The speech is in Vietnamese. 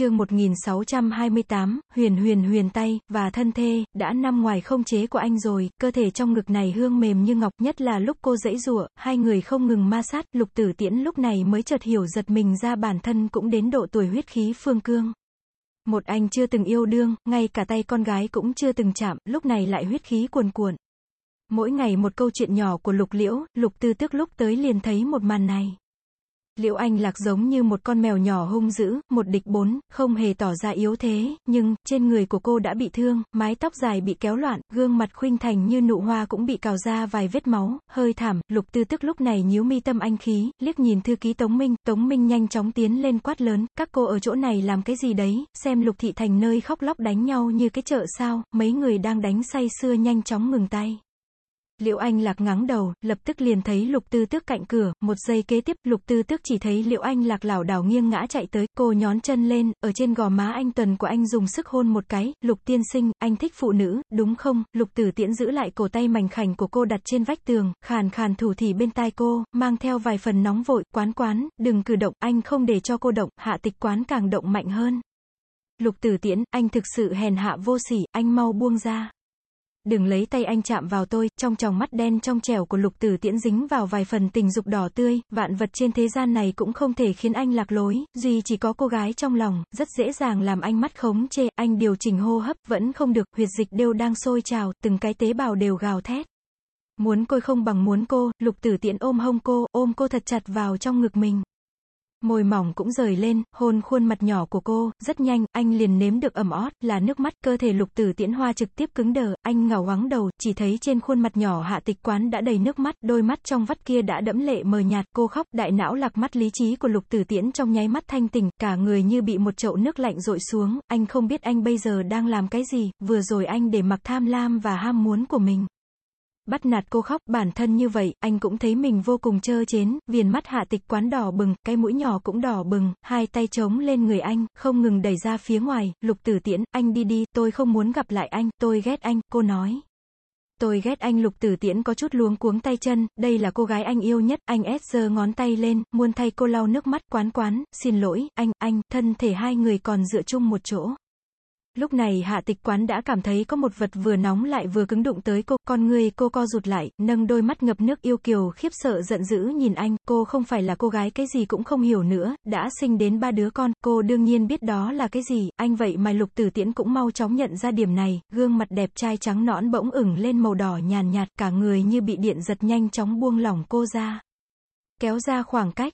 chương 1628, huyền huyền huyền tay, và thân thê, đã nằm ngoài không chế của anh rồi, cơ thể trong ngực này hương mềm như ngọc, nhất là lúc cô dãy rụa, hai người không ngừng ma sát, lục tử tiễn lúc này mới chợt hiểu giật mình ra bản thân cũng đến độ tuổi huyết khí phương cương. Một anh chưa từng yêu đương, ngay cả tay con gái cũng chưa từng chạm, lúc này lại huyết khí cuồn cuộn. Mỗi ngày một câu chuyện nhỏ của lục liễu, lục tư tức lúc tới liền thấy một màn này. Liễu Anh Lạc giống như một con mèo nhỏ hung dữ, một địch bốn, không hề tỏ ra yếu thế, nhưng, trên người của cô đã bị thương, mái tóc dài bị kéo loạn, gương mặt khuynh thành như nụ hoa cũng bị cào ra vài vết máu, hơi thảm, lục tư tức lúc này nhíu mi tâm anh khí, liếc nhìn thư ký Tống Minh, Tống Minh nhanh chóng tiến lên quát lớn, các cô ở chỗ này làm cái gì đấy, xem lục thị thành nơi khóc lóc đánh nhau như cái chợ sao, mấy người đang đánh say xưa nhanh chóng ngừng tay. Liễu Anh Lạc ngáng đầu, lập tức liền thấy Lục Tư Tước cạnh cửa, một giây kế tiếp, Lục Tư Tước chỉ thấy Liễu Anh Lạc lảo đảo nghiêng ngã chạy tới, cô nhón chân lên, ở trên gò má anh Tuần của anh dùng sức hôn một cái, Lục Tiên Sinh, anh thích phụ nữ, đúng không? Lục Tử Tiễn giữ lại cổ tay mảnh khảnh của cô đặt trên vách tường, khàn khàn thủ thỉ bên tai cô, mang theo vài phần nóng vội, quán quán, đừng cử động, anh không để cho cô động, hạ tịch quán càng động mạnh hơn. Lục Tử Tiễn, anh thực sự hèn hạ vô sỉ, anh mau buông ra. Đừng lấy tay anh chạm vào tôi, trong tròng mắt đen trong trẻo của lục tử tiễn dính vào vài phần tình dục đỏ tươi, vạn vật trên thế gian này cũng không thể khiến anh lạc lối, duy chỉ có cô gái trong lòng, rất dễ dàng làm anh mắt khống chê, anh điều chỉnh hô hấp, vẫn không được, huyệt dịch đều đang sôi trào, từng cái tế bào đều gào thét. Muốn cô không bằng muốn cô, lục tử tiễn ôm hông cô, ôm cô thật chặt vào trong ngực mình. Môi mỏng cũng rời lên, hôn khuôn mặt nhỏ của cô, rất nhanh, anh liền nếm được ẩm ót, là nước mắt, cơ thể lục tử tiễn hoa trực tiếp cứng đờ, anh ngào ngắng đầu, chỉ thấy trên khuôn mặt nhỏ hạ tịch quán đã đầy nước mắt, đôi mắt trong vắt kia đã đẫm lệ mờ nhạt, cô khóc, đại não lạc mắt lý trí của lục tử tiễn trong nháy mắt thanh tỉnh, cả người như bị một chậu nước lạnh rội xuống, anh không biết anh bây giờ đang làm cái gì, vừa rồi anh để mặc tham lam và ham muốn của mình bắt nạt cô khóc, bản thân như vậy, anh cũng thấy mình vô cùng trơ chến, viền mắt hạ tịch quán đỏ bừng, cái mũi nhỏ cũng đỏ bừng, hai tay trống lên người anh, không ngừng đẩy ra phía ngoài, lục tử tiễn, anh đi đi, tôi không muốn gặp lại anh, tôi ghét anh, cô nói. Tôi ghét anh lục tử tiễn có chút luống cuống tay chân, đây là cô gái anh yêu nhất, anh ép giơ ngón tay lên, muốn thay cô lau nước mắt, quán quán, xin lỗi, anh, anh, thân thể hai người còn dựa chung một chỗ. Lúc này hạ tịch quán đã cảm thấy có một vật vừa nóng lại vừa cứng đụng tới cô, con người cô co rụt lại, nâng đôi mắt ngập nước yêu kiều khiếp sợ giận dữ nhìn anh, cô không phải là cô gái cái gì cũng không hiểu nữa, đã sinh đến ba đứa con, cô đương nhiên biết đó là cái gì, anh vậy mà lục tử tiễn cũng mau chóng nhận ra điểm này, gương mặt đẹp trai trắng nõn bỗng ửng lên màu đỏ nhàn nhạt, cả người như bị điện giật nhanh chóng buông lỏng cô ra. Kéo ra khoảng cách,